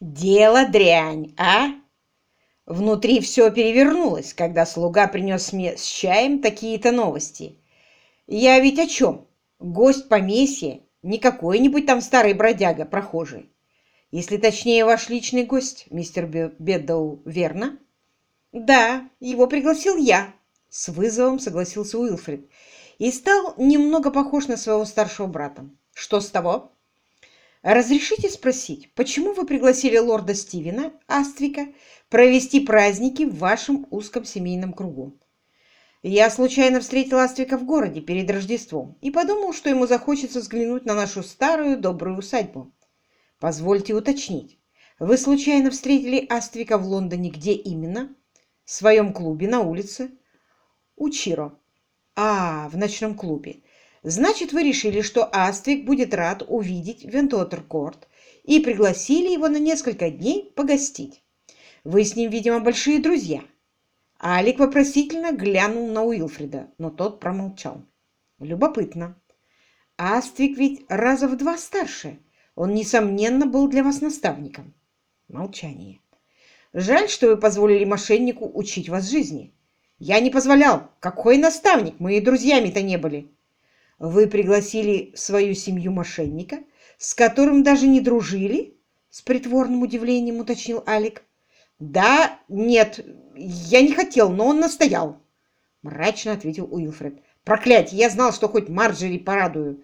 Дело дрянь, а? Внутри все перевернулось, когда слуга принес мне с чаем такие-то новости. Я ведь о чем? Гость поместья, не какой-нибудь там старый бродяга, прохожий. Если точнее, ваш личный гость, мистер Беддоу, верно? Да, его пригласил я, с вызовом согласился Уилфред и стал немного похож на своего старшего брата. Что с того? Разрешите спросить, почему вы пригласили лорда Стивена, Аствика, провести праздники в вашем узком семейном кругу? Я случайно встретил Аствика в городе перед Рождеством и подумал, что ему захочется взглянуть на нашу старую добрую усадьбу. Позвольте уточнить, вы случайно встретили Аствика в Лондоне где именно? В своем клубе на улице? У Чиро. А, в ночном клубе. Значит, вы решили, что Аствик будет рад увидеть Вентуотеркорт и пригласили его на несколько дней погостить. Вы с ним, видимо, большие друзья. Алик вопросительно глянул на Уилфрида, но тот промолчал. Любопытно. Аствик ведь раза в два старше. Он, несомненно, был для вас наставником. Молчание. Жаль, что вы позволили мошеннику учить вас жизни. Я не позволял. Какой наставник? Мы и друзьями-то не были. Вы пригласили в свою семью мошенника, с которым даже не дружили? С притворным удивлением уточнил Алик. Да, нет, я не хотел, но он настоял. Мрачно ответил Уилфред. Проклятье, я знал, что хоть Марджери порадую.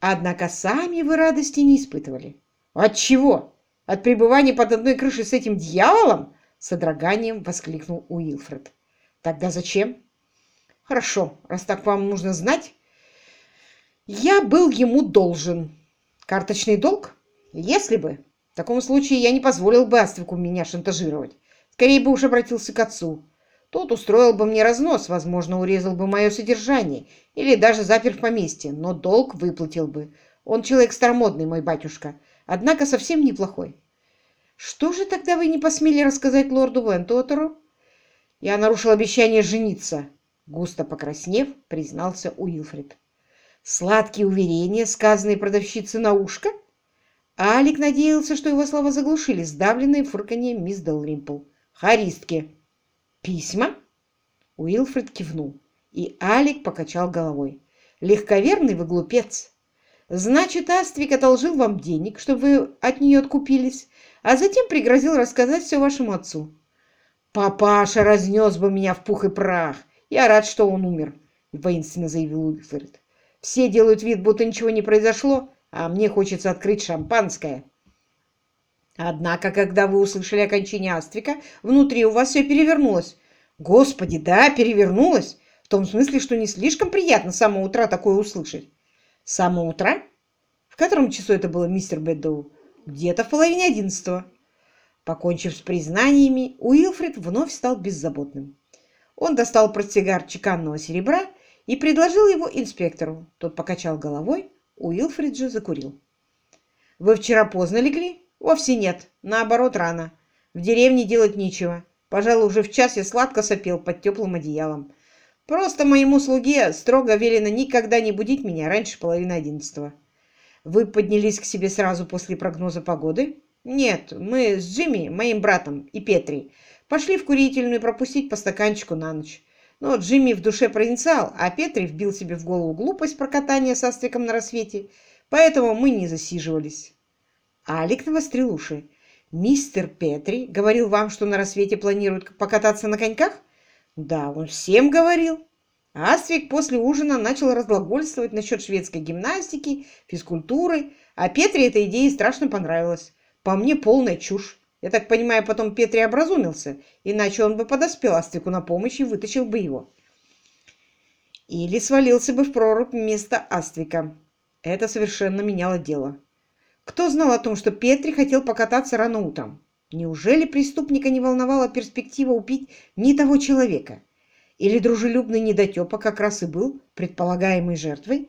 Однако сами вы радости не испытывали. От чего? От пребывания под одной крышей с этим дьяволом? С одраганием воскликнул Уилфред. Тогда зачем? Хорошо, раз так вам нужно знать. Я был ему должен. Карточный долг? Если бы. В таком случае я не позволил бы Аствику меня шантажировать. Скорее бы уж обратился к отцу. Тот устроил бы мне разнос, возможно, урезал бы мое содержание или даже запер в поместье, но долг выплатил бы. Он человек старомодный, мой батюшка, однако совсем неплохой. Что же тогда вы не посмели рассказать лорду Вентуотеру? Я нарушил обещание жениться, Густо покраснев, признался Уилфрид. Сладкие уверения, сказанные продавщице на ушко? Алик надеялся, что его слова заглушили сдавленные фырканье мисс Делримпл. Харистки. Письма? Уилфрид кивнул, и Алик покачал головой. Легковерный вы глупец. Значит, Аствик одолжил вам денег, чтобы вы от нее откупились, а затем пригрозил рассказать все вашему отцу. Папаша разнес бы меня в пух и прах, «Я рад, что он умер», — воинственно заявил Уилфред. «Все делают вид, будто ничего не произошло, а мне хочется открыть шампанское». Однако, когда вы услышали окончание Аствика, внутри у вас все перевернулось. Господи, да, перевернулось. В том смысле, что не слишком приятно с самого утра такое услышать. С самого утра? В котором часу это было, мистер Бэддоу? Где-то в половине одиннадцатого. Покончив с признаниями, Уилфред вновь стал беззаботным. Он достал портсигар чеканного серебра и предложил его инспектору. Тот покачал головой, Уилфрид же закурил. «Вы вчера поздно легли?» «Вовсе нет. Наоборот, рано. В деревне делать нечего. Пожалуй, уже в час я сладко сопел под теплым одеялом. Просто моему слуге строго велено никогда не будить меня раньше половины одиннадцатого. Вы поднялись к себе сразу после прогноза погоды? Нет, мы с Джимми, моим братом, и Петри Пошли в курительную пропустить по стаканчику на ночь. Но Джимми в душе провинциал, а Петри вбил себе в голову глупость про катание с астриком на рассвете, поэтому мы не засиживались. Алик навострил уши. «Мистер Петри говорил вам, что на рассвете планирует покататься на коньках?» «Да, он всем говорил». Аствик после ужина начал разглагольствовать насчет шведской гимнастики, физкультуры, а Петре эта идея страшно понравилась. По мне полная чушь. Я так понимаю, потом Петри образумился, иначе он бы подоспел Аствику на помощь и вытащил бы его. Или свалился бы в прорубь вместо Аствика. Это совершенно меняло дело. Кто знал о том, что Петри хотел покататься рано утром? Неужели преступника не волновала перспектива убить не того человека? Или дружелюбный недотепа как раз и был предполагаемой жертвой?